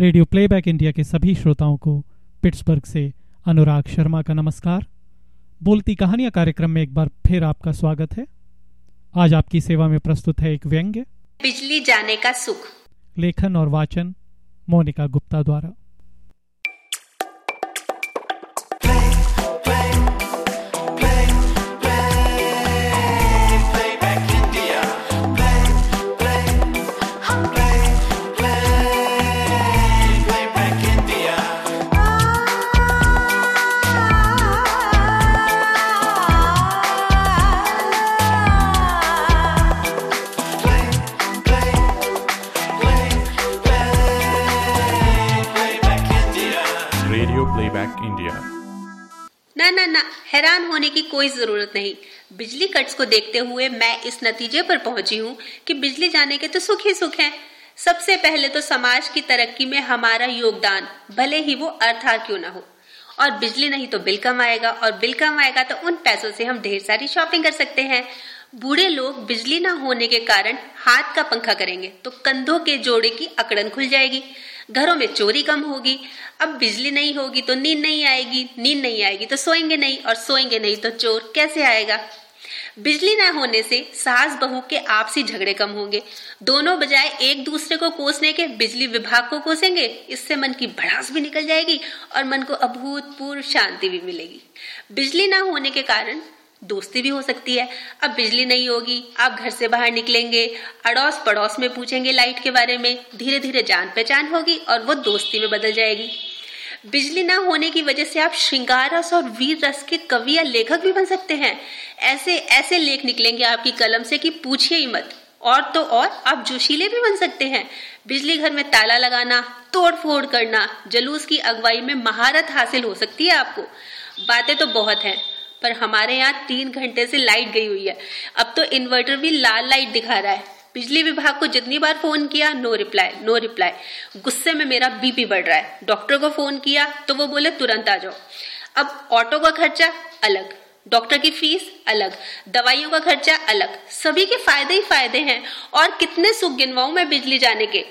Radio playback India के सभी श्रोताओं को पिट्सबर्ग से अनुराग शर्मा का नमस्कार। बोलती कहानियाँ कार्यक्रम में एक बार फिर आपका स्वागत है। आज आपकी सेवा में प्रस्तुत है एक व्यंग्य। बिजली जाने का सुख। लेखन और वाचन मोनिका गुप्ता द्वारा। रेडियो प्लेबैक इंडिया ना ना ना, हैरान होने की कोई ज़रूरत नहीं। बिजली कट्स को देखते हुए मैं इस नतीजे पर पहुँची हूँ कि बिजली जाने के तो सुख ही सुख है। सबसे पहले तो समाज की तरक्की में हमारा योगदान, भले ही वो अर्था क्यों ना हो। और बिजली नहीं तो बिल कम आएगा और बिल कम आएगा तो उन पैसों से हम ढेर सारी शॉपिंग कर सकते हैं। बूढ़े लोग बिजली ना होने के कारण हाथ का पंखा करेंगे तो कंधों के जोड़े की अकड़न खुल जाएगी। घरों में चोरी कम होगी। अब बिजली नहीं होगी तो नींद नहीं आएगी। नींद नहीं आएगी तो सोएँगे नहीं और सोएँगे नहीं तो चोर कैसे आएगा? बिजली ना होने से सास बहू के आपसी झगड़े कम होंगे। दोनों बजाय एक दूसरे को कोसने के बिजली विभाग को कोसेंगे। इससे मन की भड़ास भी निकल जाएगी और मन को अभूतपूर्व शांति भी मिलेगी। बिजली ना होने के कारण दोस्ती भी हो सकती है। अब बिजली नहीं होगी, आप घर से बाहर निकलेंगे अड़ोस पड़ोस में पूछेंगे लाइट के बारे में धीरे धीरे जान पहचान होगी और वो दोस्ती में बदल जाएगी। बिजली ना होने की वजह से आप श्रृंगार रस और वीर रस के कवि या लेखक भी बन सकते हैं। ऐसे ऐसे लेख निकलेंगे आपकी कलम से कि पूछिए ही मत। और तो और, आप जोशीले भी बन सकते हैं। बिजली घर में ताला लगाना तोड़ फोड़ करना, जलूस की अगुवाई में महारत हासिल हो सकती है आपको। बातें तो बहुत हैं। पर हमारे यहाँ तीन घंटे से लाइट गई हुई है। अब तो इन्वर्टर भी लाल लाइट दिखा रहा है। बिजली विभाग को जितनी बार फ़ोन किया, नो रिप्लाई नो रिप्लाई। गुस्से में मेरा बीपी बढ़ रहा है। डॉक्टर को फ़ोन किया तो वो बोले, तुरंत आ जाओ। अब ऑटो का खर्चा अलग, डॉक्टर की फ़ीस अलग, दवाइयों का खर्चा अलग। सभी के फ़ायदे ही फ़ायदे हैं। और कितने सुख गिनवाऊ मैं बिजली जाने के?